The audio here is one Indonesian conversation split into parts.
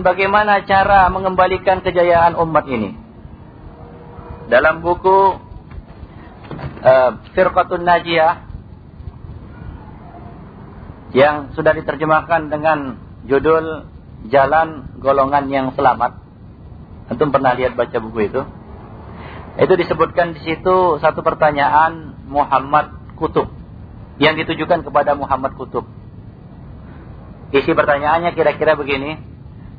bagaimana cara mengembalikan kejayaan umat ini. Dalam buku uh, Firqatun Najiyah yang sudah diterjemahkan dengan judul Jalan Golongan yang Selamat. Antum pernah lihat baca buku itu? Itu disebutkan di situ satu pertanyaan Muhammad Kutub yang ditujukan kepada Muhammad Kutub. Isi pertanyaannya kira-kira begini.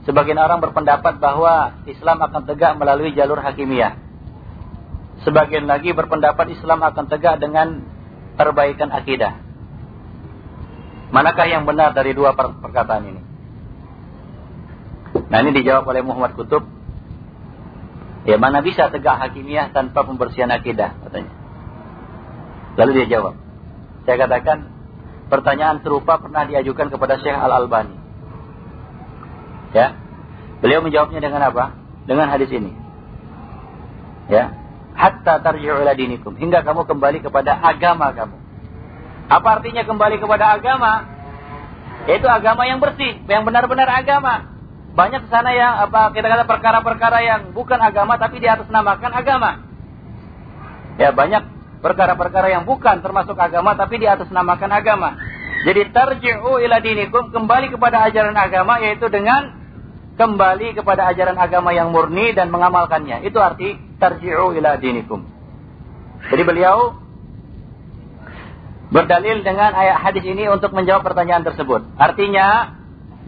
Sebagian orang berpendapat bahwa Islam akan tegak melalui jalur hakimiyah. Sebagian lagi berpendapat Islam akan tegak dengan perbaikan akidah. Manakah yang benar dari dua perkataan ini? Nah ini dijawab oleh Muhammad Kutub. Ya mana bisa tegak hakimiyah tanpa pembersihan akidah katanya. Lalu dia jawab. Saya katakan pertanyaan serupa pernah diajukan kepada Syekh Al-Albani. Ya. Beliau menjawabnya dengan apa? Dengan hadis ini. Ya. Hatta tarji'u ila dinikum. Hingga kamu kembali kepada agama kamu. Apa artinya kembali kepada agama? Yaitu agama yang bersih, yang benar-benar agama. Banyak sana yang apa kita kata perkara-perkara yang bukan agama tapi di atas namakan agama. Ya, banyak perkara-perkara yang bukan termasuk agama tapi di atas namakan agama. Jadi tarji'u ila dinikum kembali kepada ajaran agama yaitu dengan kembali kepada ajaran agama yang murni dan mengamalkannya. Itu arti tarji'u ila dinikum. Jadi beliau berdalil dengan ayat hadis ini untuk menjawab pertanyaan tersebut. Artinya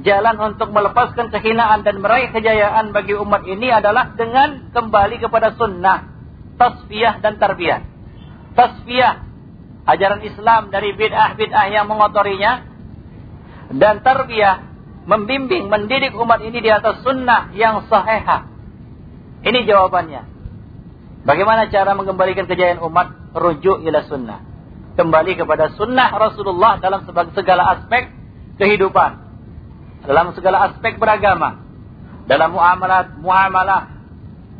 jalan untuk melepaskan kehinaan dan meraih kejayaan bagi umat ini adalah dengan kembali kepada sunnah, tasfiyah dan tarbiyah tasfiyah ajaran Islam dari bid'ah-bid'ah yang mengotorinya dan tarbiyah membimbing mendidik umat ini di atas sunnah yang sahihah. Ini jawabannya. Bagaimana cara mengembalikan kejayaan umat? Rujuk ila sunnah. Kembali kepada sunnah Rasulullah dalam segala aspek kehidupan. Dalam segala aspek beragama. Dalam muamalah, muamalah.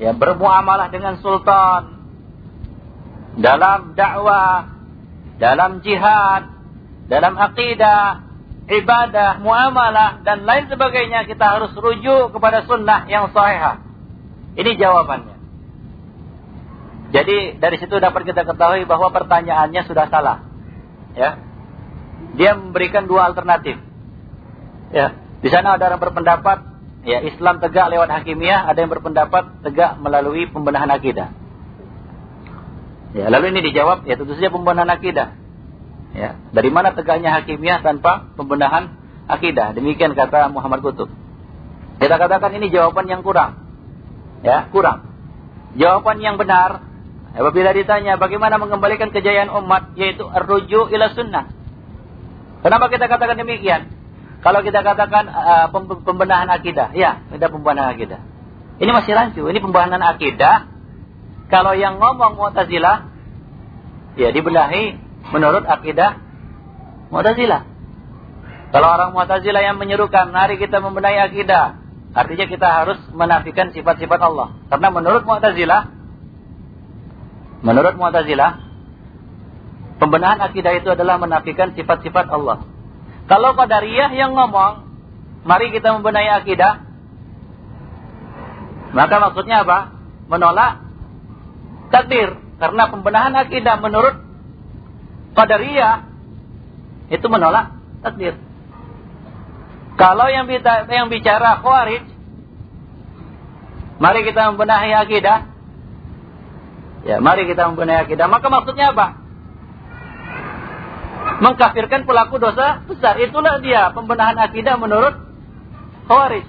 Ya, bermuamalah dengan sultan, dalam dakwah, dalam jihad, dalam akidah, ibadah, muamalah dan lain sebagainya kita harus rujuk kepada sunnah yang sahih. Ini jawabannya. Jadi dari situ dapat kita ketahui bahwa pertanyaannya sudah salah. Ya. Dia memberikan dua alternatif. Ya. Di sana ada yang berpendapat ya Islam tegak lewat hakimiyah, ada yang berpendapat tegak melalui pembenahan akidah. Ya, lalu ini dijawab, ya tentu saja pembenahan akidah. Ya, dari mana tegaknya hakimiyah tanpa pembenahan akidah? Demikian kata Muhammad Kutub. Kita katakan ini jawaban yang kurang. Ya, kurang. Jawaban yang benar apabila ditanya bagaimana mengembalikan kejayaan umat yaitu rujuk ila sunnah. Kenapa kita katakan demikian? Kalau kita katakan uh, pembenahan akidah, ya, ada pembenahan akidah. Ini masih rancu, ini pembenahan akidah kalau yang ngomong Mu'tazilah ya dibenahi menurut akidah Mu'tazilah. Kalau orang Mu'tazilah yang menyerukan, mari kita membenahi akidah. Artinya kita harus menafikan sifat-sifat Allah. Karena menurut Mu'tazilah menurut Mu'tazilah pembenahan akidah itu adalah menafikan sifat-sifat Allah. Kalau Qadariyah yang ngomong, mari kita membenahi akidah, maka maksudnya apa? Menolak takdir karena pembenahan akidah menurut Qadariyah itu menolak takdir. Kalau yang bicara, yang bicara Khawarij mari kita membenahi akidah. Ya, mari kita membenahi akidah. Maka maksudnya apa? Mengkafirkan pelaku dosa besar. Itulah dia pembenahan akidah menurut Khawarij.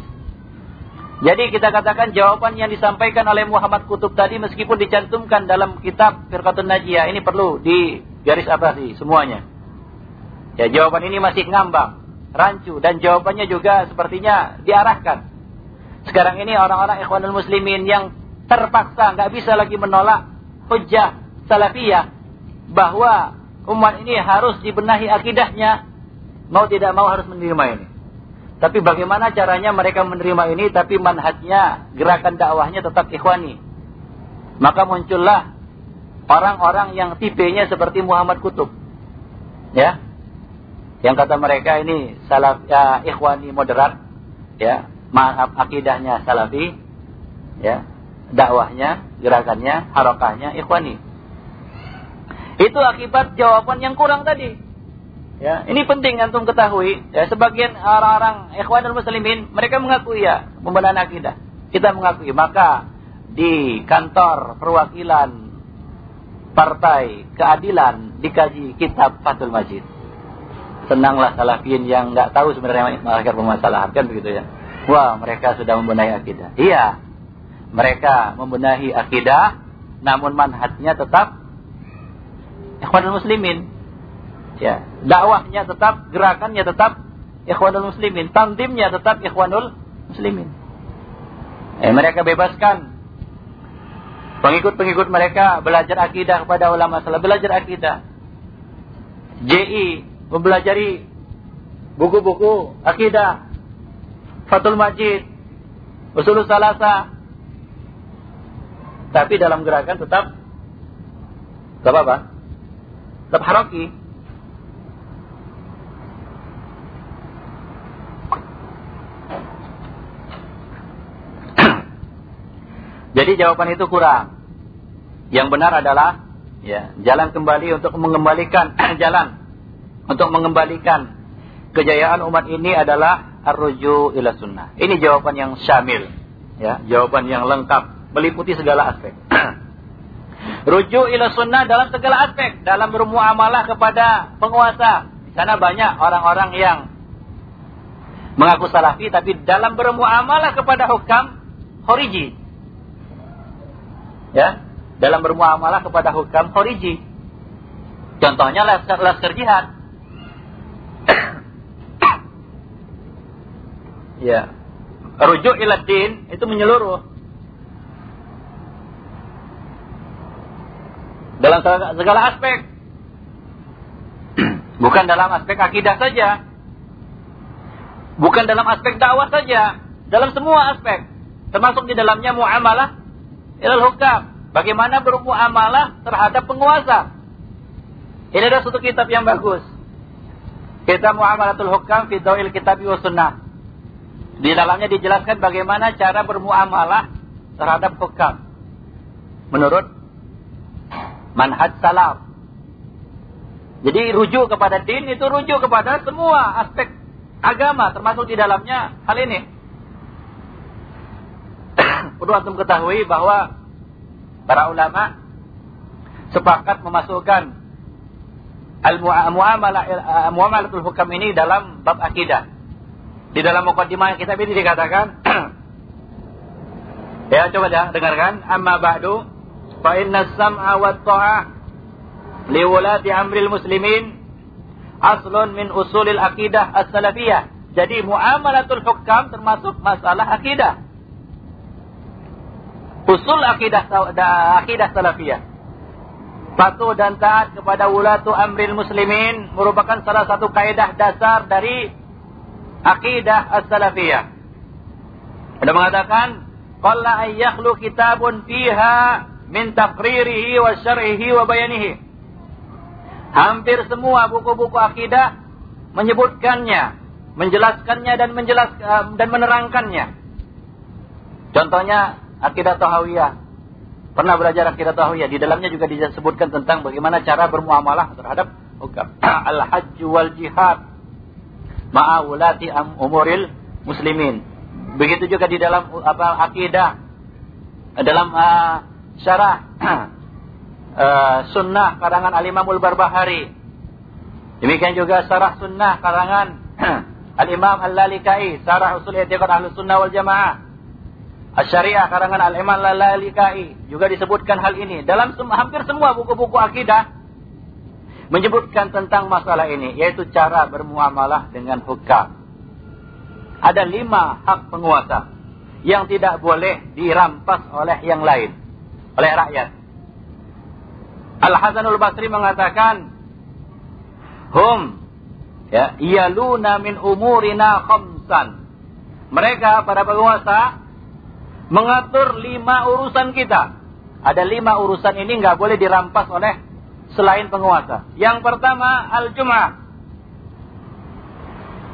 Jadi kita katakan jawaban yang disampaikan oleh Muhammad Kutub tadi meskipun dicantumkan dalam kitab Firqatun Najiyah ini perlu di garis apa sih semuanya. Ya jawaban ini masih ngambang, rancu dan jawabannya juga sepertinya diarahkan. Sekarang ini orang-orang ikhwanul muslimin yang terpaksa nggak bisa lagi menolak hujah salafiyah bahwa umat ini harus dibenahi akidahnya mau tidak mau harus menerima ini. Tapi bagaimana caranya mereka menerima ini tapi manhajnya, gerakan dakwahnya tetap ikhwani. Maka muncullah orang-orang yang tipenya seperti Muhammad Kutub. Ya. Yang kata mereka ini salaf ya, ikhwani moderat, ya. maaf akidahnya salafi, ya, dakwahnya, gerakannya, harokahnya ikhwani. Itu akibat jawaban yang kurang tadi. Ya, ini penting antum ketahui. Ya, sebagian orang-orang ikhwanul muslimin mereka mengakui ya pembenahan akidah. Kita mengakui. Maka di kantor perwakilan partai keadilan dikaji kitab Fathul Majid. Senanglah salafin yang nggak tahu sebenarnya akar permasalahan kan begitu ya. Wah, mereka sudah membenahi akidah. Iya. Mereka membenahi akidah namun manhajnya tetap ikhwanul muslimin. Ya, dakwahnya tetap, gerakannya tetap ikhwanul muslimin, tantimnya tetap ikhwanul muslimin. Eh, mereka bebaskan pengikut-pengikut mereka belajar akidah kepada ulama salah, belajar akidah. JI mempelajari buku-buku akidah, Fatul Majid, Usul Salasa. Tapi dalam gerakan tetap tetap apa? Tetap haroki. Jadi jawaban itu kurang. Yang benar adalah ya, jalan kembali untuk mengembalikan jalan untuk mengembalikan kejayaan umat ini adalah arruju ila sunnah. Ini jawaban yang syamil, ya, jawaban yang lengkap, meliputi segala aspek. Rujuk ila sunnah dalam segala aspek, dalam bermuamalah kepada penguasa. Di sana banyak orang-orang yang mengaku salafi tapi dalam bermuamalah kepada hukam khariji. Ya, dalam bermuamalah kepada hukam khariji. Contohnya laskar, laskar jihad. ya. Rujuk ila din itu menyeluruh. dalam segala aspek. Bukan dalam aspek akidah saja. Bukan dalam aspek dakwah saja. Dalam semua aspek. Termasuk di dalamnya muamalah ilal hukam. Bagaimana bermuamalah terhadap penguasa. Ini adalah satu kitab yang bagus. Kitab Muamalatul Hukam fi Dawil Kitab wa Sunnah. Di dalamnya dijelaskan bagaimana cara bermuamalah terhadap hukam. Menurut manhaj salaf. Jadi rujuk kepada din itu rujuk kepada semua aspek agama termasuk di dalamnya hal ini. Perlu antum ketahui bahwa para ulama sepakat memasukkan al-muamalah muamalatul hukam ini dalam bab akidah. Di dalam mukadimah kitab ini dikatakan Ya coba dah dengarkan amma ba'du fa inna sam'a wa ta'ah li wulati amril muslimin aslun min usulil akidah as-salafiyah. Jadi muamalatul hukam termasuk masalah akidah. Usul akidah akidah salafiyah. Patuh dan taat kepada wulatu amril muslimin merupakan salah satu kaidah dasar dari akidah as-salafiyah. Ada mengatakan, "Qalla ayyakhlu kitabun fiha min taqririhi wa syar'ihi wa bayanihi. Hampir semua buku-buku akidah menyebutkannya, menjelaskannya dan menjelas eh, dan menerangkannya. Contohnya akidah Tahawiyah. Pernah belajar akidah Tahawiyah, di dalamnya juga disebutkan tentang bagaimana cara bermuamalah terhadap. Al-hajj wal jihad ma'awulati umuril muslimin. Begitu juga di dalam apa akidah dalam uh, syarah uh, sunnah karangan Al-Imamul Barbahari. Demikian juga syarah sunnah karangan Al-Imam Al-Lalikai, syarah usul i'tiqad ahlu sunnah wal jamaah. Asy-Syariah karangan Al-Imam Al-Lalikai juga disebutkan hal ini. Dalam hampir semua buku-buku akidah menyebutkan tentang masalah ini, yaitu cara bermuamalah dengan hukam. Ada lima hak penguasa yang tidak boleh dirampas oleh yang lain oleh rakyat. Al-Hasanul Basri mengatakan, Hum, ya, iyaluna min umurina khamsan. Mereka, para penguasa, mengatur lima urusan kita. Ada lima urusan ini nggak boleh dirampas oleh selain penguasa. Yang pertama, al-jum'ah.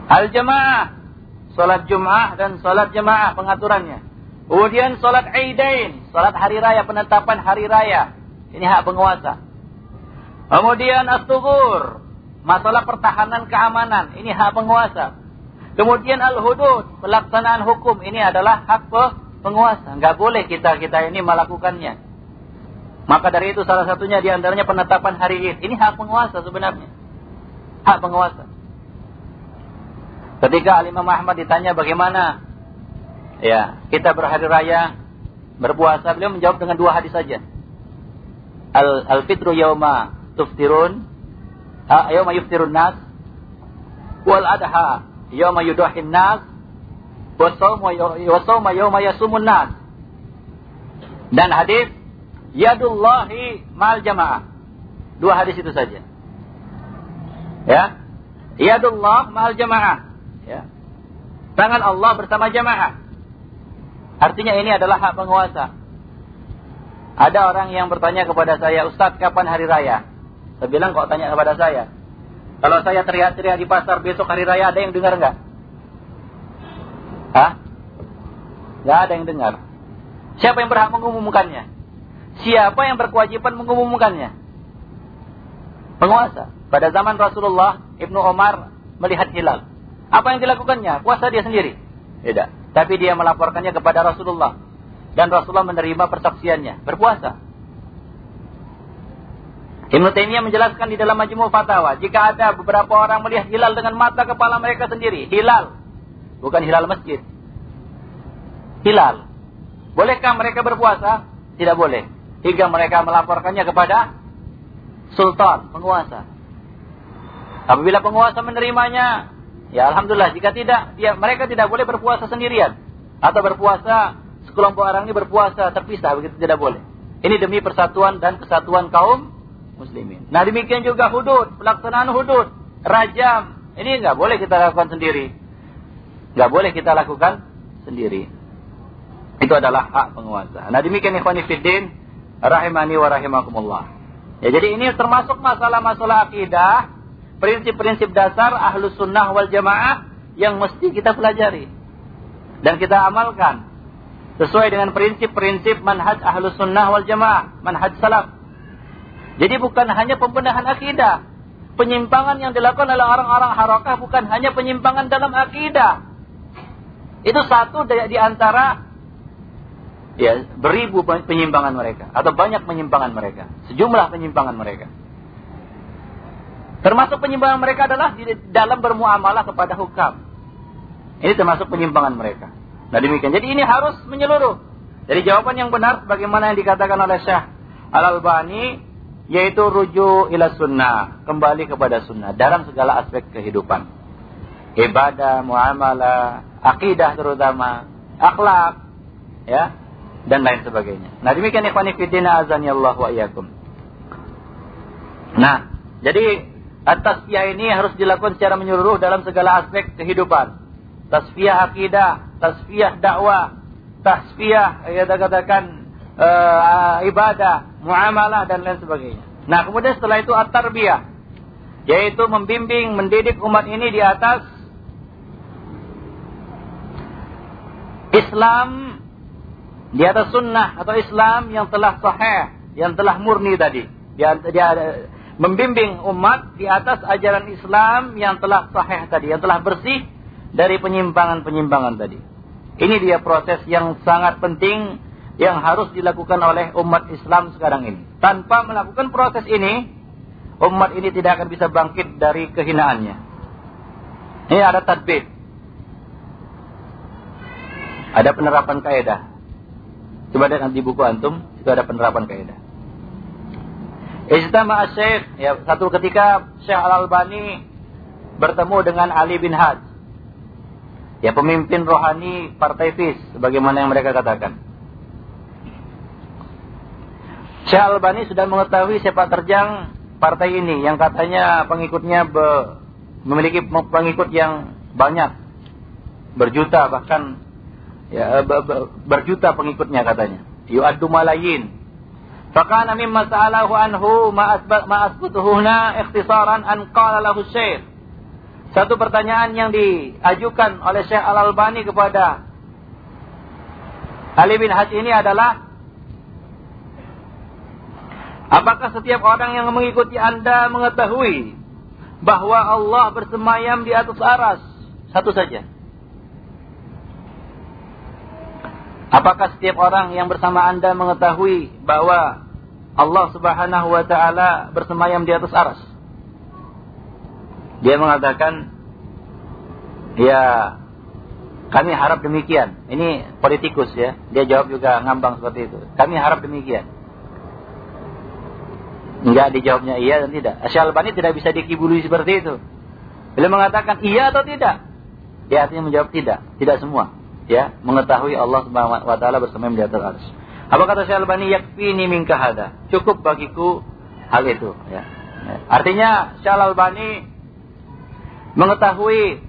Al-jamaah, salat Jum'ah dan salat jemaah pengaturannya. Kemudian salat Aidain, salat hari raya, penetapan hari raya. Ini hak penguasa. Kemudian as-tugur, masalah pertahanan keamanan, ini hak penguasa. Kemudian al-hudud, pelaksanaan hukum, ini adalah hak penguasa. Enggak boleh kita-kita ini melakukannya. Maka dari itu salah satunya di antaranya penetapan hari Id. Ini hak penguasa sebenarnya. Hak penguasa. Ketika Alimah Muhammad ditanya bagaimana ya kita berhari raya berpuasa, beliau menjawab dengan dua hadis saja. Al, al fitru yauma tuftirun, yauma yuftirun nas, wal adha yauma yudahin nas, wasawma yauma yasumun. Dan hadis yadullahi mal jamaah. Dua hadis itu saja. Ya. Yadullah mal jamaah. Ya. Tangan Allah bersama jamaah. Artinya ini adalah hak penguasa. Ada orang yang bertanya kepada saya, Ustaz kapan hari raya? Saya bilang kok tanya kepada saya. Kalau saya teriak-teriak di pasar besok hari raya ada yang dengar nggak? Hah? Nggak ada yang dengar. Siapa yang berhak mengumumkannya? Siapa yang berkewajiban mengumumkannya? Penguasa. Pada zaman Rasulullah, Ibnu Omar melihat hilal. Apa yang dilakukannya? Puasa dia sendiri. Tidak. Tapi dia melaporkannya kepada Rasulullah. Dan Rasulullah menerima persaksiannya. Berpuasa. Ibn Taimiyah menjelaskan di dalam Majmu' Fatawa. Jika ada beberapa orang melihat hilal dengan mata kepala mereka sendiri. Hilal. Bukan hilal masjid. Hilal. Bolehkah mereka berpuasa? Tidak boleh. Hingga mereka melaporkannya kepada sultan, penguasa. Apabila penguasa menerimanya, Ya Alhamdulillah, jika tidak, dia, mereka tidak boleh berpuasa sendirian. Atau berpuasa, sekelompok orang ini berpuasa terpisah, begitu tidak boleh. Ini demi persatuan dan kesatuan kaum muslimin. Nah demikian juga hudud, pelaksanaan hudud, rajam. Ini nggak boleh kita lakukan sendiri. Nggak boleh kita lakukan sendiri. Itu adalah hak penguasa. Nah demikian ikhwanifiddin, rahimani wa rahimakumullah. Ya jadi ini termasuk masalah-masalah akidah prinsip-prinsip dasar ahlus sunnah wal jamaah yang mesti kita pelajari dan kita amalkan sesuai dengan prinsip-prinsip manhaj ahlus sunnah wal jamaah, manhaj salaf. Jadi bukan hanya pembenahan akidah, penyimpangan yang dilakukan oleh orang-orang harakah bukan hanya penyimpangan dalam akidah. Itu satu di antara ya beribu penyimpangan mereka atau banyak penyimpangan mereka, sejumlah penyimpangan mereka. Termasuk penyimpangan mereka adalah di dalam bermuamalah kepada hukam. Ini termasuk penyimpangan mereka. Nah demikian. Jadi ini harus menyeluruh. Jadi jawaban yang benar bagaimana yang dikatakan oleh Syekh Al-Albani yaitu rujuk ila sunnah, kembali kepada sunnah dalam segala aspek kehidupan. Ibadah, muamalah, akidah terutama, akhlak, ya, dan lain sebagainya. Nah, demikian ikhwan fillah Allah wa iyyakum. Nah, jadi At-tasfiyah ini harus dilakukan secara menyeluruh dalam segala aspek kehidupan. Tasfiyah akidah, tasfiyah dakwah, tasfiyah ya katakan uh, ibadah, muamalah dan lain sebagainya. Nah, kemudian setelah itu at-tarbiyah yaitu membimbing, mendidik umat ini di atas Islam di atas sunnah atau Islam yang telah sahih, yang telah murni tadi. Dia, dia membimbing umat di atas ajaran Islam yang telah sahih tadi, yang telah bersih dari penyimpangan-penyimpangan tadi. Ini dia proses yang sangat penting yang harus dilakukan oleh umat Islam sekarang ini. Tanpa melakukan proses ini, umat ini tidak akan bisa bangkit dari kehinaannya. Ini ada tadbir. Ada penerapan kaidah. Coba lihat di buku antum, itu ada penerapan kaidah. Ijtama Syekh, ya, satu ketika Syekh Al-Albani bertemu dengan Ali bin Haj. Ya, pemimpin rohani Partai FIS, sebagaimana yang mereka katakan. Syekh Al-Albani sudah mengetahui sepak terjang partai ini yang katanya pengikutnya be, memiliki pengikut yang banyak berjuta bahkan ya, eh, berjuta pengikutnya katanya. Yu'addu malayin. Fakana mimma sa'alahu anhu ma'asbutuhu huna ikhtisaran an qala lahu syekh. Satu pertanyaan yang diajukan oleh Syekh Al-Albani kepada Ali bin Haj ini adalah Apakah setiap orang yang mengikuti Anda mengetahui bahwa Allah bersemayam di atas aras? Satu saja. Apakah setiap orang yang bersama Anda mengetahui bahwa Allah Subhanahu wa taala bersemayam di atas aras? Dia mengatakan, "Ya, kami harap demikian." Ini politikus ya. Dia jawab juga ngambang seperti itu. Kami harap demikian. Enggak dijawabnya iya dan tidak. Asy'albani tidak bisa dikibuli seperti itu. Beliau mengatakan iya atau tidak. Dia artinya menjawab tidak, tidak semua. Ya, mengetahui Allah Subhanahu wa taala bersama di atas arsy. Apa kata Syalbani yakfini minka hada. Cukup bagiku hal itu, ya. ya. Artinya Syalbani mengetahui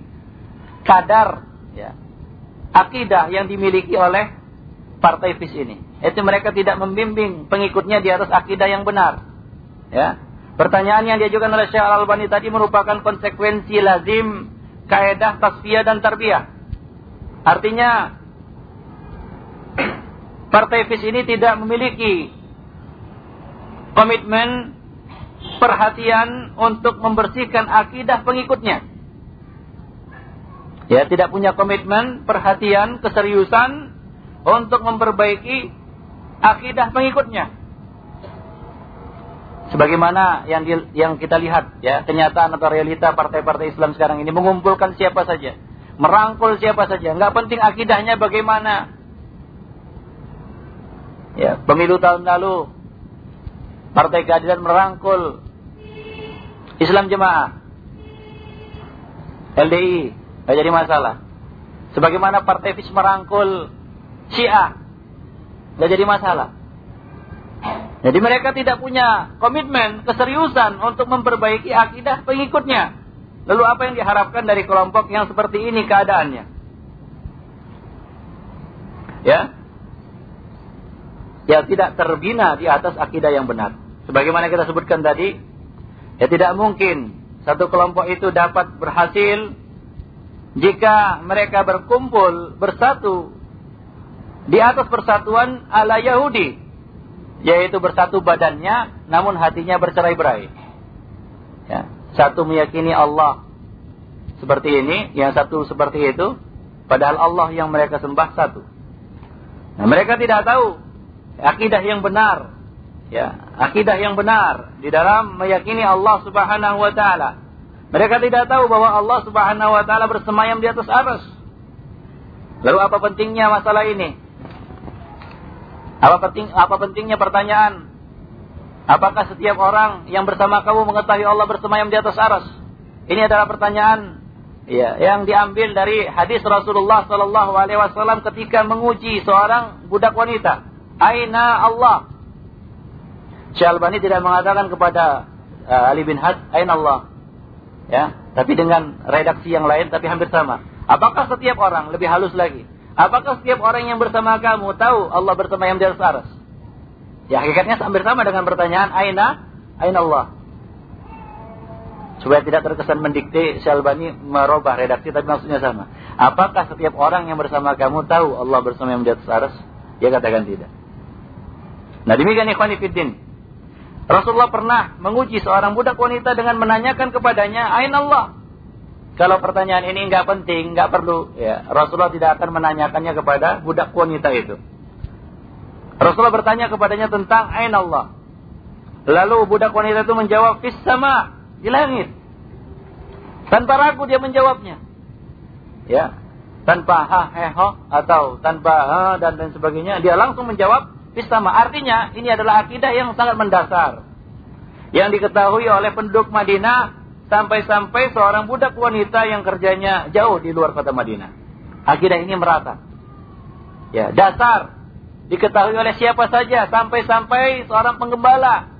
kadar ya, akidah yang dimiliki oleh partai FIS ini. Itu mereka tidak membimbing pengikutnya di atas akidah yang benar. Ya. Pertanyaan yang diajukan oleh Syekh Al-Albani tadi merupakan konsekuensi lazim kaedah tasfiyah dan tarbiyah. Artinya Partai FIS ini tidak memiliki komitmen perhatian untuk membersihkan akidah pengikutnya. Ya, tidak punya komitmen, perhatian, keseriusan untuk memperbaiki akidah pengikutnya sebagaimana yang di, yang kita lihat ya kenyataan atau realita partai-partai Islam sekarang ini mengumpulkan siapa saja merangkul siapa saja. Nggak penting akidahnya bagaimana. Ya pemilu tahun lalu partai keadilan merangkul Islam jemaah LDI nggak jadi masalah. Sebagaimana partai FIS merangkul Syiah nggak jadi masalah. Jadi mereka tidak punya komitmen, keseriusan untuk memperbaiki akidah pengikutnya. Lalu apa yang diharapkan dari kelompok yang seperti ini keadaannya? Ya. Ya tidak terbina di atas akidah yang benar. Sebagaimana kita sebutkan tadi, ya tidak mungkin satu kelompok itu dapat berhasil jika mereka berkumpul bersatu di atas persatuan ala Yahudi yaitu bersatu badannya namun hatinya bercerai-berai. Ya, satu meyakini Allah seperti ini, yang satu seperti itu, padahal Allah yang mereka sembah satu. Nah, mereka tidak tahu akidah yang benar, ya, akidah yang benar di dalam meyakini Allah Subhanahu wa taala. Mereka tidak tahu bahwa Allah Subhanahu wa taala bersemayam di atas aras. Lalu apa pentingnya masalah ini? Apa penting apa pentingnya pertanyaan? Apakah setiap orang yang bersama kamu mengetahui Allah bersemayam di atas aras? Ini adalah pertanyaan ya, yang diambil dari hadis Rasulullah Sallallahu Alaihi Wasallam ketika menguji seorang budak wanita. Aina Allah. Syalbani tidak mengatakan kepada uh, Ali bin Had, Aina Allah. Ya, tapi dengan redaksi yang lain tapi hampir sama. Apakah setiap orang lebih halus lagi? Apakah setiap orang yang bersama kamu tahu Allah bersama yang di atas aras? Ya hakikatnya hampir sama dengan pertanyaan Aina, Aina Allah. Supaya tidak terkesan mendikte Syalbani merubah redaksi tapi maksudnya sama. Apakah setiap orang yang bersama kamu tahu Allah bersama yang di atas? Dia katakan tidak. Nah demikian ikhwan fiddin. Rasulullah pernah menguji seorang budak wanita dengan menanyakan kepadanya, Aina Allah? Kalau pertanyaan ini nggak penting, nggak perlu, ya Rasulullah tidak akan menanyakannya kepada budak wanita itu. Rasulullah bertanya kepadanya tentang Ain Allah. Lalu budak wanita itu menjawab fis sama di langit. Tanpa ragu dia menjawabnya. Ya, tanpa ha he ho atau tanpa ha dan lain sebagainya, dia langsung menjawab fis sama. Artinya ini adalah akidah yang sangat mendasar. Yang diketahui oleh penduduk Madinah Sampai-sampai seorang budak wanita yang kerjanya jauh di luar kota Madinah. Akidah ini merata. Ya, dasar diketahui oleh siapa saja sampai-sampai seorang penggembala.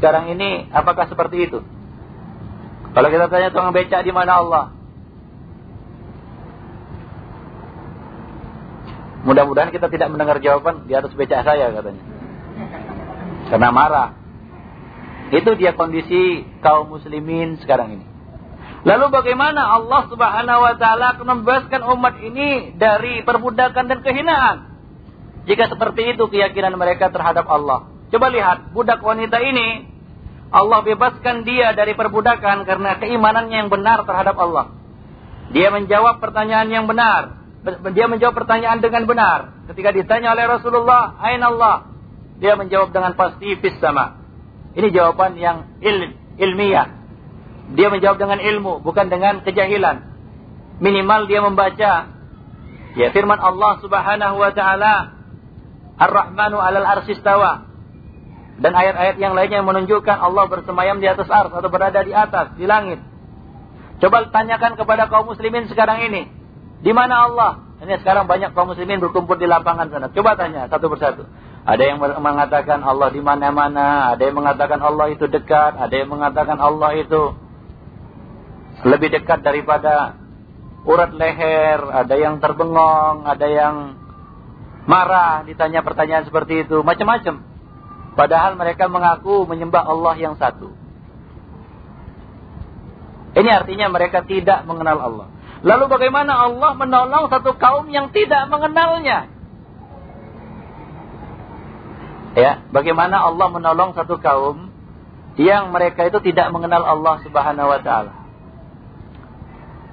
Sekarang ini apakah seperti itu? Kalau kita tanya tukang becak di mana Allah? Mudah-mudahan kita tidak mendengar jawaban di atas becak saya katanya. Karena marah. Itu dia kondisi kaum muslimin sekarang ini. Lalu bagaimana Allah Subhanahu wa taala akan membebaskan umat ini dari perbudakan dan kehinaan? Jika seperti itu keyakinan mereka terhadap Allah. Coba lihat, budak wanita ini Allah bebaskan dia dari perbudakan karena keimanannya yang benar terhadap Allah. Dia menjawab pertanyaan yang benar. Dia menjawab pertanyaan dengan benar. Ketika ditanya oleh Rasulullah, "Ain Allah?" Dia menjawab dengan pasti fis sama. Ini jawaban yang il, ilmiah. Dia menjawab dengan ilmu, bukan dengan kejahilan. Minimal dia membaca ya firman Allah Subhanahu wa taala Ar-Rahmanu 'alal arsistawa. Dan ayat-ayat yang lainnya yang menunjukkan Allah bersemayam di atas ars atau berada di atas, di langit. Coba tanyakan kepada kaum muslimin sekarang ini. Di mana Allah? Ini sekarang banyak kaum muslimin berkumpul di lapangan sana. Coba tanya satu persatu. Ada yang mengatakan Allah di mana-mana, ada yang mengatakan Allah itu dekat, ada yang mengatakan Allah itu lebih dekat daripada urat leher, ada yang terbengong, ada yang marah ditanya pertanyaan seperti itu, macam-macam. Padahal mereka mengaku menyembah Allah yang satu. Ini artinya mereka tidak mengenal Allah. Lalu bagaimana Allah menolong satu kaum yang tidak mengenalnya? Ya, bagaimana Allah menolong satu kaum yang mereka itu tidak mengenal Allah Subhanahu wa taala?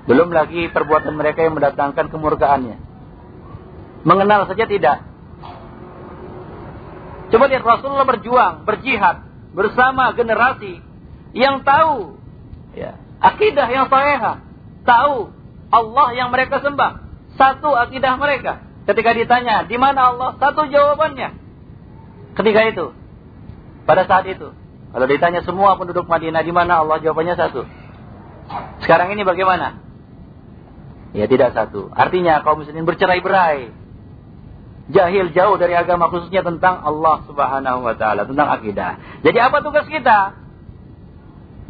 Belum lagi perbuatan mereka yang mendatangkan kemurkaannya. Mengenal saja tidak. Coba lihat Rasulullah berjuang, berjihad bersama generasi yang tahu ya, akidah yang sahih, tahu Allah yang mereka sembah. Satu akidah mereka. Ketika ditanya, di mana Allah? Satu jawabannya. Ketika itu. Pada saat itu. Kalau ditanya semua penduduk Madinah, di mana Allah? Jawabannya satu. Sekarang ini bagaimana? Ya tidak satu. Artinya kaum muslimin bercerai-berai. Jahil jauh dari agama khususnya tentang Allah Subhanahu wa taala, tentang akidah. Jadi apa tugas kita?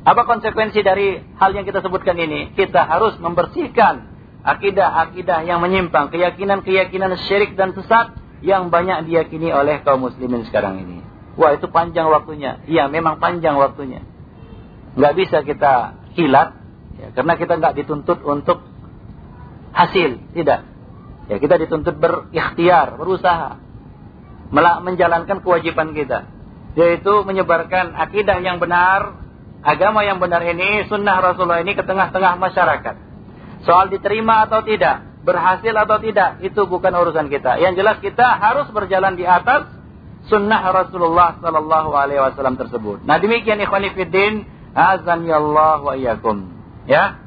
Apa konsekuensi dari hal yang kita sebutkan ini? Kita harus membersihkan akidah-akidah yang menyimpang, keyakinan-keyakinan syirik dan sesat yang banyak diyakini oleh kaum muslimin sekarang ini. Wah itu panjang waktunya. Iya memang panjang waktunya. Nggak bisa kita hilat, ya, karena kita nggak dituntut untuk hasil, tidak. Ya, kita dituntut berikhtiar, berusaha menjalankan kewajiban kita, yaitu menyebarkan akidah yang benar, agama yang benar ini, sunnah Rasulullah ini ke tengah-tengah masyarakat. Soal diterima atau tidak, berhasil atau tidak, itu bukan urusan kita. Yang jelas kita harus berjalan di atas sunnah Rasulullah Sallallahu Alaihi Wasallam tersebut. Nah demikian ikhwanifiddin, azan ya Allah wa iyakum. Ya,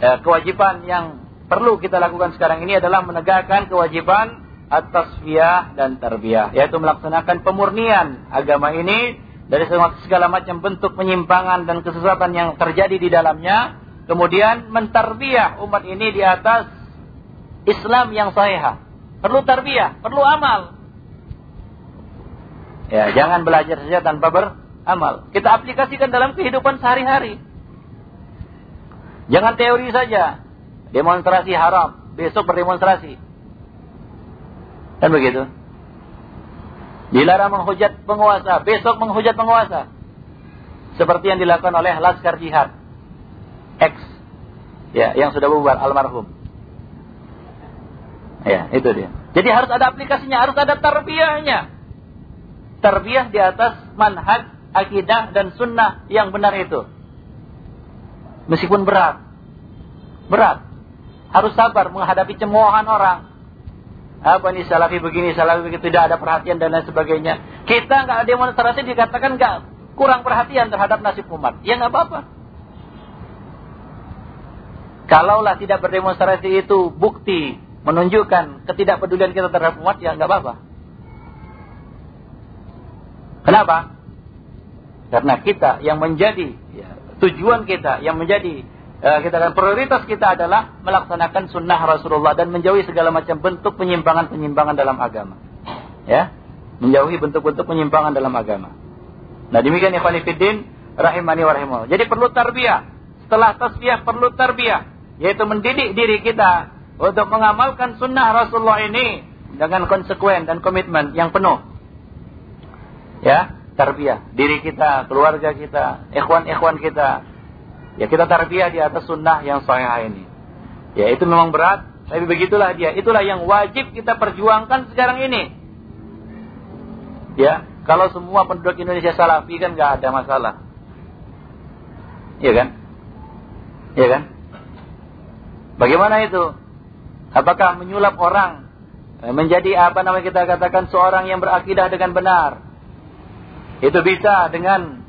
eh, kewajiban yang perlu kita lakukan sekarang ini adalah menegakkan kewajiban atas tasfiyah dan tarbiyah, yaitu melaksanakan pemurnian agama ini dari segala macam bentuk penyimpangan dan kesesatan yang terjadi di dalamnya, kemudian mentarbiyah umat ini di atas Islam yang sahih. Perlu tarbiyah, perlu amal. Ya, jangan belajar saja tanpa beramal. Kita aplikasikan dalam kehidupan sehari-hari. Jangan teori saja. Demonstrasi haram, besok berdemonstrasi. Kan begitu? Dilarang menghujat penguasa, besok menghujat penguasa. Seperti yang dilakukan oleh Laskar Jihad. X. Ya, yang sudah bubar almarhum. Ya, itu dia. Jadi harus ada aplikasinya, harus ada tarbiyahnya. Tarbiyah di atas manhaj, akidah dan sunnah yang benar itu. Meskipun berat. Berat. Harus sabar menghadapi cemoohan orang. Apa nih salafi begini, salafi begitu, tidak ada perhatian dan lain sebagainya. Kita nggak demonstrasi dikatakan nggak kurang perhatian terhadap nasib umat. Ya nggak apa-apa. Kalaulah tidak berdemonstrasi itu bukti menunjukkan ketidakpedulian kita terhadap umat, ya nggak apa-apa. Kenapa? Karena kita yang menjadi ya, tujuan kita yang menjadi kita dan prioritas kita adalah melaksanakan sunnah Rasulullah dan menjauhi segala macam bentuk penyimpangan-penyimpangan dalam agama. Ya, menjauhi bentuk-bentuk penyimpangan dalam agama. Nah demikian ikhwan fillah rahimani wa. Jadi perlu tarbiyah. Setelah tasbih perlu tarbiyah, yaitu mendidik diri kita untuk mengamalkan sunnah Rasulullah ini dengan konsekuen dan komitmen yang penuh. Ya, tarbiyah diri kita, keluarga kita, ikhwan-ikhwan kita Ya kita tarbiyah di atas sunnah yang sahih ini. Ya itu memang berat, tapi begitulah dia. Itulah yang wajib kita perjuangkan sekarang ini. Ya, kalau semua penduduk Indonesia salafi kan nggak ada masalah. Iya kan? Iya kan? Bagaimana itu? Apakah menyulap orang eh, menjadi apa namanya kita katakan seorang yang berakidah dengan benar? Itu bisa dengan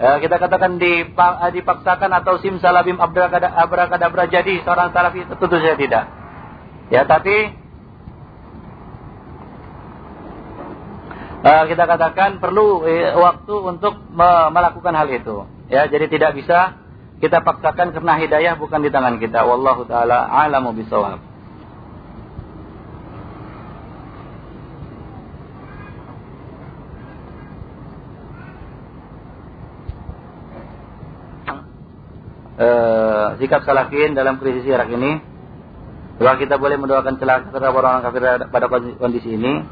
eh, kita katakan eh, dipaksakan atau sim salabim abrakadabra jadi seorang salafi itu tentu saja tidak. Ya, tapi uh, kita katakan perlu waktu untuk melakukan hal itu. Ya, jadi tidak bisa kita paksakan karena hidayah bukan di tangan kita. Wallahu taala a'lamu bisawab. Uh, sikap salafin dalam krisis Irak ini. Bahwa kita boleh mendoakan celaka terhadap orang kafir pada kondisi ini.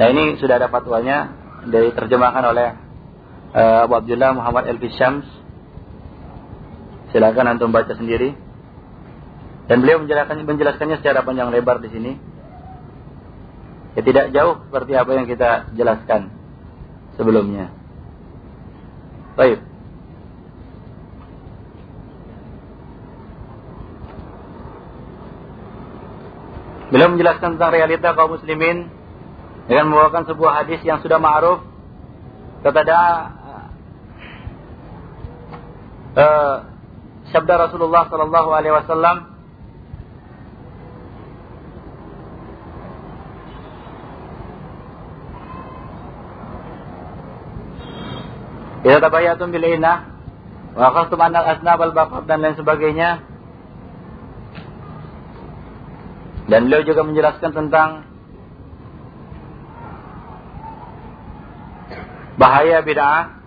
Nah ini sudah ada fatwanya dari terjemahkan oleh uh, Abu Abdullah Muhammad El Syams silakan antum baca sendiri. Dan beliau menjelaskan, menjelaskannya secara panjang lebar di sini. Ya tidak jauh seperti apa yang kita jelaskan sebelumnya. Baik Beliau menjelaskan tentang realita kaum muslimin dengan membawakan sebuah hadis yang sudah ma'ruf. Kepada uh, sabda Rasulullah sallallahu alaihi wasallam Idza tabayatum bil inah wa akhadtum an al-asnab al-baqar dan lain sebagainya Dan beliau juga menjelaskan tentang bahaya bid'ah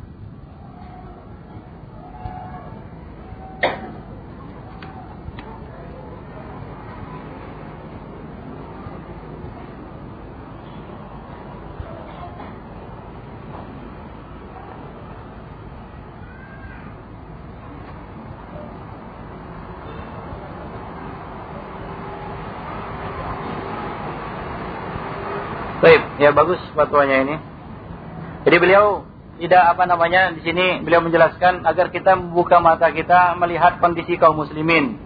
Baik, ya bagus fatwanya ini. Jadi beliau tidak apa namanya di sini beliau menjelaskan agar kita membuka mata kita melihat kondisi kaum muslimin.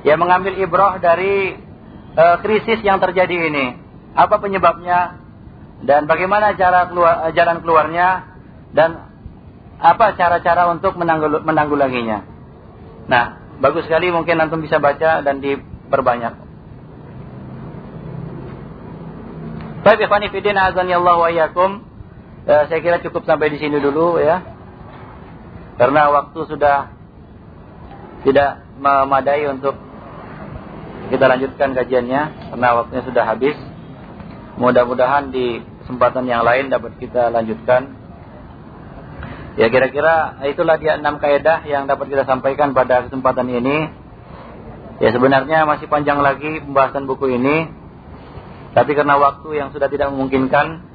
Ya mengambil ibrah dari uh, krisis yang terjadi ini. Apa penyebabnya dan bagaimana cara keluar jalan keluarnya dan apa cara-cara untuk menanggul, menanggulanginya. Nah, bagus sekali mungkin antum bisa baca dan diperbanyak. Baik, ikhwani fillah azani Allah wa iyyakum. Eh, saya kira cukup sampai di sini dulu ya. Karena waktu sudah tidak memadai untuk kita lanjutkan kajiannya karena waktunya sudah habis. Mudah-mudahan di kesempatan yang lain dapat kita lanjutkan. Ya kira-kira itulah dia enam kaidah yang dapat kita sampaikan pada kesempatan ini. Ya sebenarnya masih panjang lagi pembahasan buku ini. Tapi karena waktu yang sudah tidak memungkinkan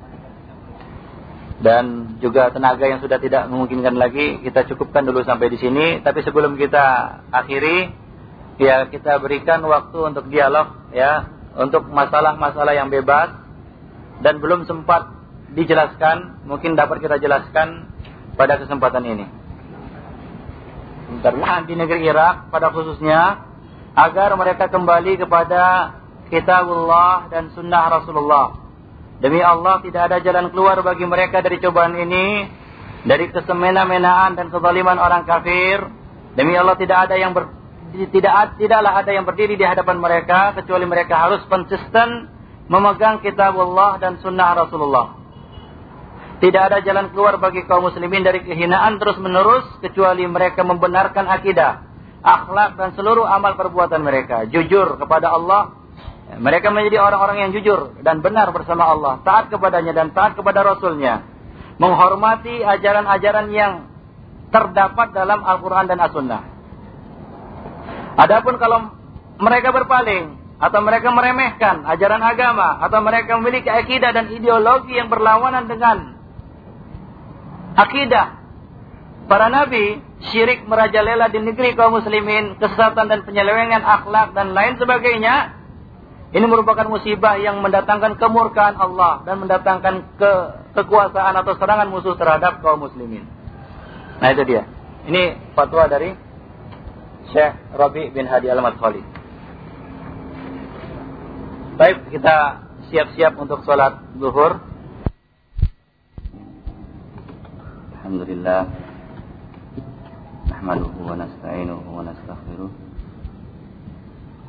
dan juga tenaga yang sudah tidak memungkinkan lagi, kita cukupkan dulu sampai di sini. Tapi sebelum kita akhiri, ya kita berikan waktu untuk dialog, ya, untuk masalah-masalah yang bebas dan belum sempat dijelaskan, mungkin dapat kita jelaskan pada kesempatan ini. Karena di negeri Irak pada khususnya agar mereka kembali kepada kitabullah dan sunnah Rasulullah. Demi Allah tidak ada jalan keluar bagi mereka dari cobaan ini, dari kesemena-menaan dan kezaliman orang kafir. Demi Allah tidak ada yang ber, tidak tidaklah ada yang berdiri di hadapan mereka kecuali mereka harus konsisten memegang kitabullah dan sunnah Rasulullah. Tidak ada jalan keluar bagi kaum muslimin dari kehinaan terus-menerus kecuali mereka membenarkan akidah, akhlak dan seluruh amal perbuatan mereka, jujur kepada Allah mereka menjadi orang-orang yang jujur dan benar bersama Allah, taat kepadanya dan taat kepada Rasulnya. Menghormati ajaran-ajaran yang terdapat dalam Al-Quran dan As-Sunnah. Adapun kalau mereka berpaling, atau mereka meremehkan ajaran agama, atau mereka memiliki akidah dan ideologi yang berlawanan dengan akidah para nabi, syirik merajalela di negeri kaum muslimin, kesesatan dan penyelewengan akhlak dan lain sebagainya, ini merupakan musibah yang mendatangkan kemurkaan Allah dan mendatangkan ke kekuasaan atau serangan musuh terhadap kaum muslimin. Nah itu dia. Ini fatwa dari Syekh Rabi bin Hadi Al-Madkhali. Baik, kita siap-siap untuk sholat zuhur. Alhamdulillah. Nahmaduhu wa nasta'inuhu.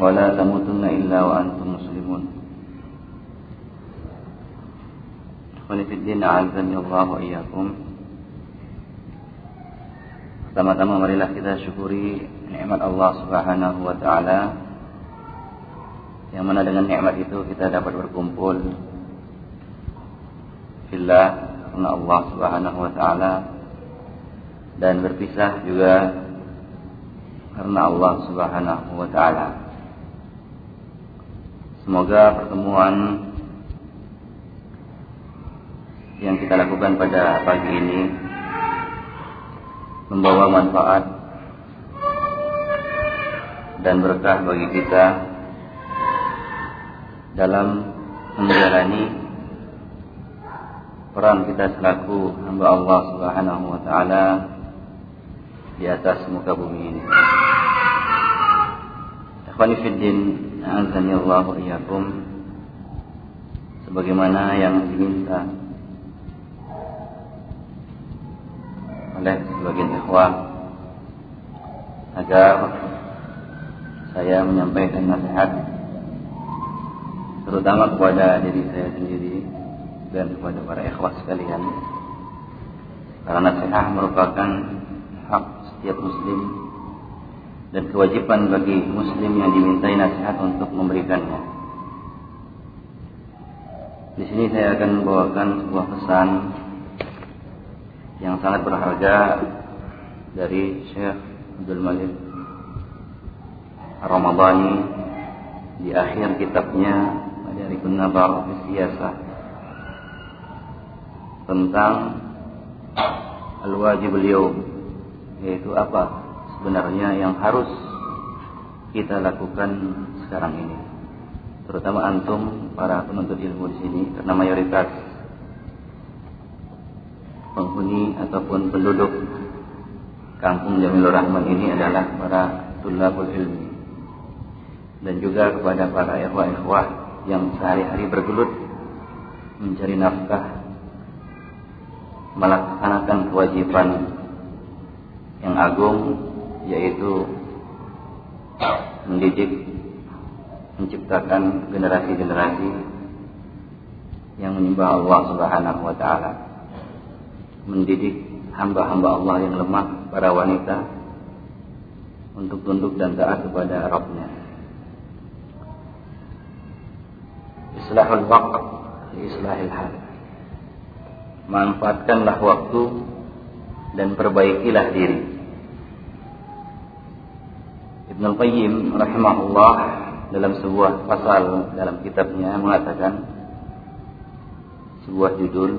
ولا تموتن إلا وأنتم مسلمون Ikhwani fi din a'azzani Allah wa iyyakum. Pertama-tama marilah kita syukuri nikmat Allah Subhanahu wa taala yang mana dengan nikmat itu kita dapat berkumpul fillah karena Allah Subhanahu wa taala dan berpisah juga karena Allah Subhanahu wa taala. Semoga pertemuan yang kita lakukan pada pagi ini membawa manfaat dan berkah bagi kita dalam menjalani peran kita selaku hamba Allah Subhanahu wa taala di atas muka bumi ini. Ikhwani fiddin, azani Allah wa iyyakum. Sebagaimana yang diminta oleh sebagian ikhwah agar saya menyampaikan nasihat terutama kepada diri saya sendiri dan kepada para ikhwah sekalian karena nasihat merupakan hak setiap muslim dan kewajiban bagi muslim yang dimintai nasihat untuk memberikannya. Di sini saya akan membawakan sebuah pesan yang sangat berharga dari Syekh Abdul Malik Ramadhani di akhir kitabnya dari Nabar Siyasah tentang al-wajib al yaitu apa sebenarnya yang harus kita lakukan sekarang ini. Terutama antum para penuntut ilmu di sini karena mayoritas penghuni ataupun penduduk kampung Jamilur Rahman ini adalah para tulabul ilmi. Dan juga kepada para ikhwah-ikhwah yang sehari-hari bergelut mencari nafkah melaksanakan kewajiban yang agung yaitu mendidik menciptakan generasi-generasi yang menyembah Allah Subhanahu wa taala. Mendidik hamba-hamba Allah yang lemah, para wanita untuk tunduk dan taat kepada Rabbnya. Islahul waqt islahil hal. Manfaatkanlah waktu dan perbaikilah diri. Ibn Al-Qayyim rahimahullah dalam sebuah pasal dalam kitabnya mengatakan sebuah judul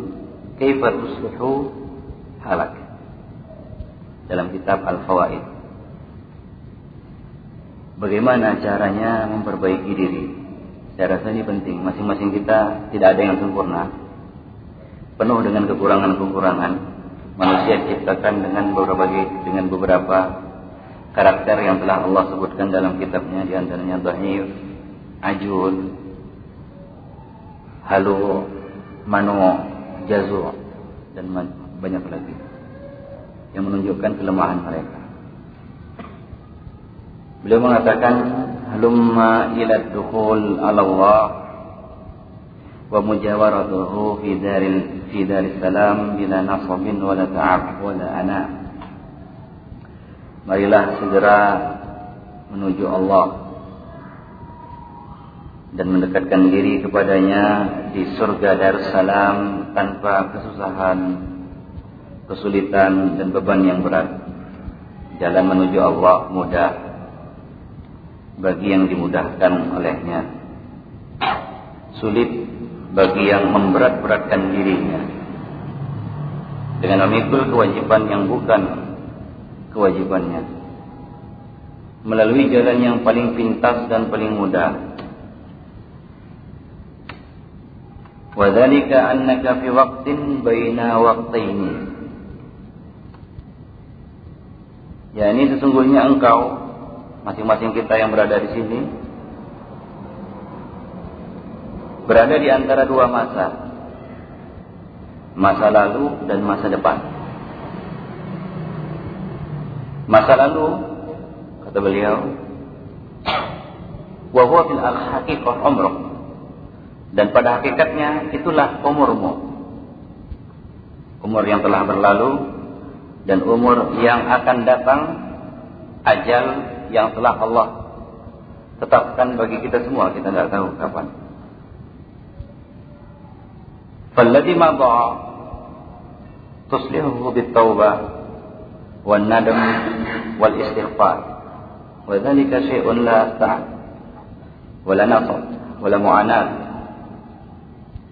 Kaifa tuslihu halak dalam kitab Al-Fawaid. Bagaimana caranya memperbaiki diri? Saya rasa ini penting. Masing-masing kita tidak ada yang sempurna. Penuh dengan kekurangan-kekurangan manusia diciptakan dengan beberapa dengan beberapa karakter yang telah Allah sebutkan dalam kitabnya di antaranya dhahir, ajul, halu, manu, jazu dan banyak lagi yang menunjukkan kelemahan mereka. Beliau mengatakan halumma ila dukhul ala Allah wa mujawaratuhu fi daril fi daris salam bila nasabin wala ta'ab wala ana marilah segera menuju Allah dan mendekatkan diri kepadanya di surga Darussalam tanpa kesusahan, kesulitan dan beban yang berat. Jalan menuju Allah mudah bagi yang dimudahkan olehnya. Sulit bagi yang memberat-beratkan dirinya. Dengan memikul kewajiban yang bukan kewajibannya melalui jalan yang paling pintas dan paling mudah. Wadalika annaka fi waqtin baina waqtaini. Ya ini sesungguhnya engkau masing-masing kita yang berada di sini berada di antara dua masa. Masa lalu dan masa depan. Masa lalu Kata beliau Wahuwa fil al-haqiqah umrah dan pada hakikatnya itulah umurmu. Umur yang telah berlalu dan umur yang akan datang ajal yang telah Allah tetapkan bagi kita semua kita tidak tahu kapan. Falladhi madha tuslihuhu bit-taubah dhalika syai'un la ta'ad wa la nasab wa la mu'anat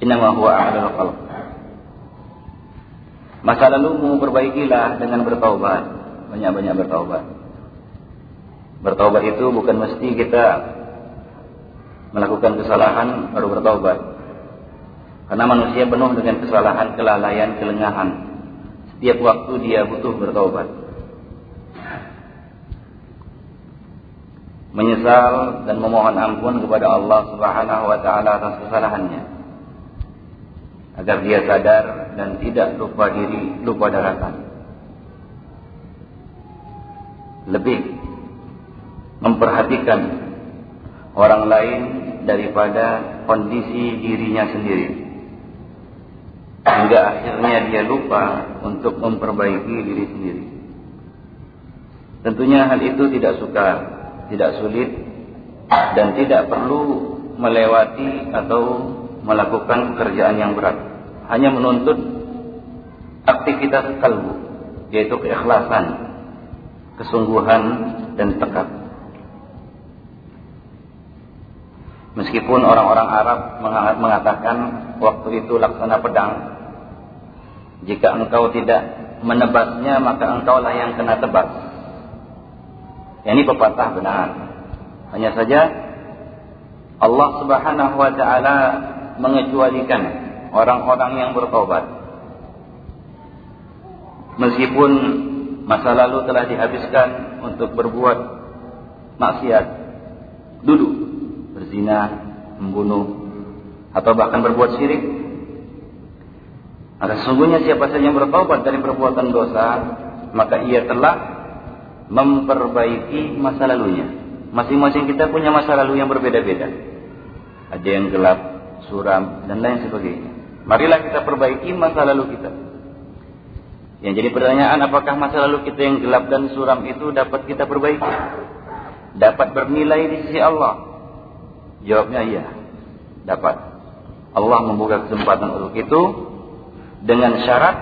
Innama huwa a'lal khalq. Masa lalumu perbaikilah dengan bertaubat. Banyak-banyak bertaubat. Bertaubat itu bukan mesti kita melakukan kesalahan baru bertaubat. Karena manusia penuh dengan kesalahan, kelalaian, kelengahan. Setiap waktu dia butuh bertaubat. Menyesal dan memohon ampun kepada Allah Subhanahu wa taala atas kesalahannya agar dia sadar dan tidak lupa diri, lupa daratan. Lebih memperhatikan orang lain daripada kondisi dirinya sendiri. Hingga akhirnya dia lupa untuk memperbaiki diri sendiri. Tentunya hal itu tidak suka, tidak sulit dan tidak perlu melewati atau melakukan pekerjaan yang berat. Hanya menuntut aktivitas kalbu, yaitu keikhlasan, kesungguhan, dan tekad. Meskipun orang-orang Arab mengatakan waktu itu laksana pedang, jika engkau tidak menebasnya maka engkaulah yang kena tebas. Ini pepatah benar. Hanya saja Allah Subhanahu wa taala mengecualikan orang-orang yang bertobat. Meskipun masa lalu telah dihabiskan untuk berbuat maksiat, duduk, berzina, membunuh, atau bahkan berbuat syirik. Maka sesungguhnya siapa saja yang bertobat dari perbuatan dosa, maka ia telah memperbaiki masa lalunya. Masing-masing kita punya masa lalu yang berbeda-beda. Ada yang gelap, suram, dan lain sebagainya. Marilah kita perbaiki masa lalu kita. Yang jadi pertanyaan apakah masa lalu kita yang gelap dan suram itu dapat kita perbaiki? Dapat bernilai di sisi Allah? Jawabnya iya. Dapat. Allah membuka kesempatan untuk itu dengan syarat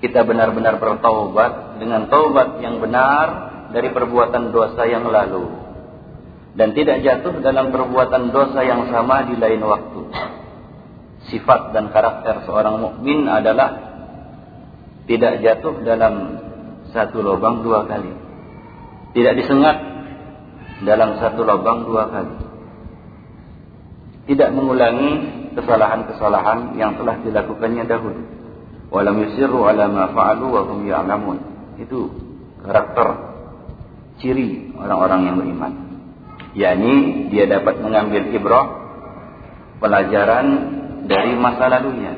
kita benar-benar bertaubat dengan taubat yang benar dari perbuatan dosa yang lalu dan tidak jatuh dalam perbuatan dosa yang sama di lain waktu. Sifat dan karakter seorang mukmin adalah tidak jatuh dalam satu lubang dua kali. Tidak disengat dalam satu lubang dua kali. Tidak mengulangi kesalahan-kesalahan yang telah dilakukannya dahulu. Walam yusirru ala ma fa'alu wa hum ya'lamun. Itu karakter ciri orang-orang yang beriman. Yakni dia dapat mengambil ibrah pelajaran dari masa lalunya.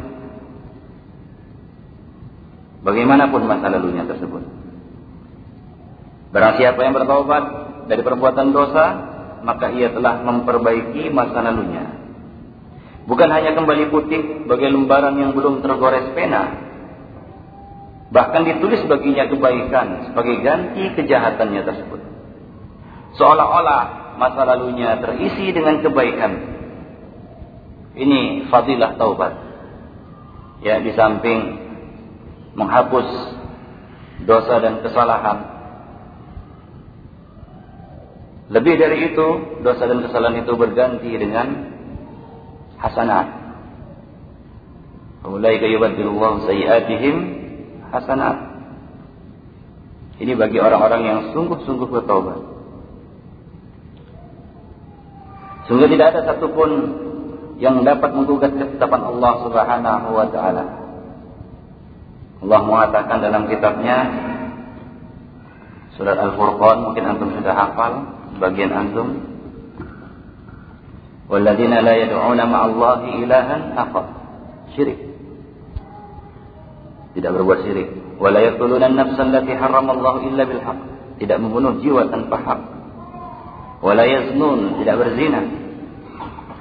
Bagaimanapun masa lalunya tersebut. Barang siapa yang bertobat dari perbuatan dosa maka ia telah memperbaiki masa lalunya. Bukan hanya kembali putih bagai lembaran yang belum tergores pena Bahkan ditulis baginya kebaikan sebagai ganti kejahatannya tersebut. Seolah-olah masa lalunya terisi dengan kebaikan. Ini fadilah taubat. Ya, di samping menghapus dosa dan kesalahan. Lebih dari itu, dosa dan kesalahan itu berganti dengan hasanat. Ulaika yubaddilullahu sayiatihim hasanat. Ini bagi orang-orang yang sungguh-sungguh bertobat. Sungguh tidak ada satupun yang dapat menggugat ketetapan Allah Subhanahu wa taala. Allah mengatakan dalam kitabnya surat Al-Furqan mungkin antum sudah hafal bagian antum walladzina la yad'una ma'allahi ilahan akhar syirik tidak berbuat syirik. Wala yaqtuluna an-nafsa allati harramallahu illa bil haqq. Tidak membunuh jiwa tanpa hak. Wala yaznun tidak berzina.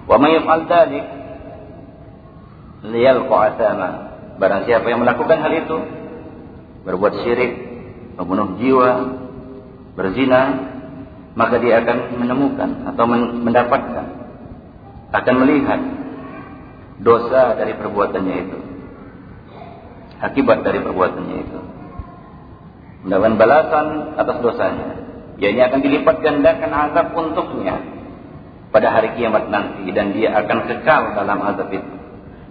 Wa may yaf'al dzalik liyalqa athama. Barang siapa yang melakukan hal itu, berbuat syirik, membunuh jiwa, berzina, maka dia akan menemukan atau mendapatkan, akan melihat dosa dari perbuatannya itu. Akibat dari perbuatannya itu. Mendapatkan balasan atas dosanya. Dia akan dilipat gandakan azab untuknya pada hari kiamat nanti dan dia akan kekal dalam azab itu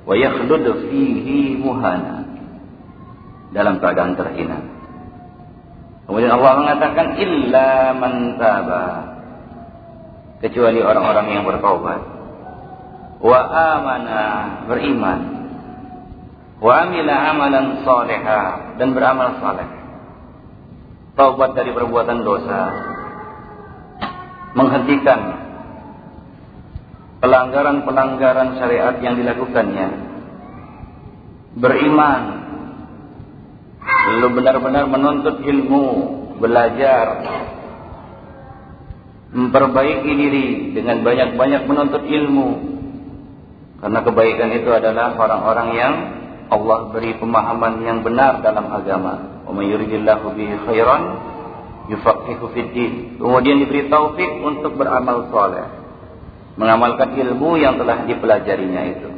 wa yakhlud fihi muhana dalam keadaan terhina. Kemudian Allah mengatakan illa man taba kecuali orang-orang yang bertaubat wa amana beriman wa amila amalan salihah dan beramal saleh taubat dari perbuatan dosa menghentikan pelanggaran-pelanggaran syariat yang dilakukannya. Beriman, lalu benar-benar menuntut ilmu, belajar, memperbaiki diri dengan banyak-banyak menuntut ilmu. Karena kebaikan itu adalah orang-orang yang Allah beri pemahaman yang benar dalam agama. May yuridillahu bihi khairan yufaqihu fid Kemudian diberi taufik untuk beramal saleh mengamalkan ilmu yang telah dipelajarinya itu.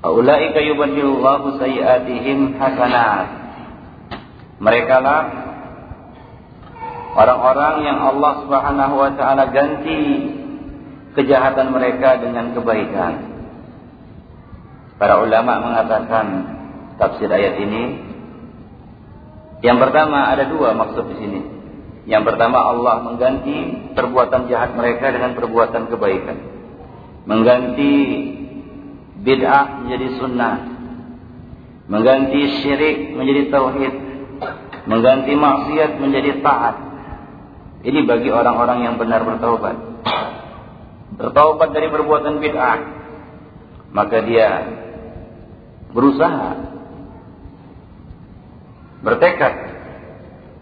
Aulaika yubaddilullahu sayiatihim hasanat. Mereka lah orang-orang yang Allah Subhanahu wa taala ganti kejahatan mereka dengan kebaikan. Para ulama mengatakan tafsir ayat ini yang pertama ada dua maksud di sini. Yang pertama Allah mengganti perbuatan jahat mereka dengan perbuatan kebaikan. Mengganti bid'ah menjadi sunnah. Mengganti syirik menjadi tauhid. Mengganti maksiat menjadi taat. Ini bagi orang-orang yang benar bertaubat. Bertaubat dari perbuatan bid'ah. Maka dia berusaha bertekad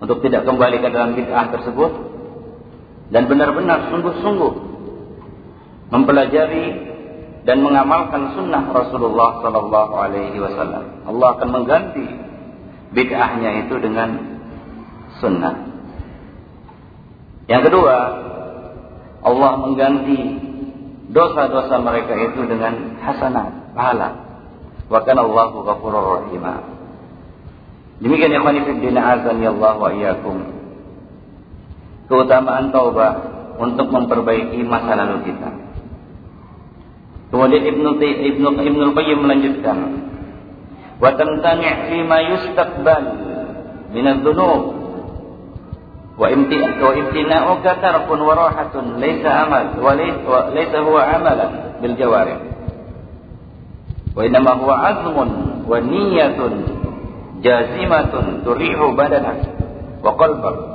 untuk tidak kembali ke dalam bid'ah tersebut dan benar-benar sungguh-sungguh mempelajari dan mengamalkan sunnah Rasulullah Sallallahu Alaihi Wasallam. Allah akan mengganti bid'ahnya itu dengan sunnah. Yang kedua, Allah mengganti dosa-dosa mereka itu dengan hasanah, pahala. Wa kana Allahu ghafurur rahimah. Demikian yang fiddin azan ya Allah wa iyyakum. Keutamaan taubah untuk memperbaiki masa lalu kita. Kemudian Ibnu Ibnu Ibnu Qayyim melanjutkan, wa tamtani' fi ma yustaqbal min adh-dhunub wa imti'an wa imtina'uka tarkun wa rahatun laysa amal wa laysa huwa amalan bil jawarih wa inma huwa azmun wa niyyatun jazimatun turihu badanak wa qalbak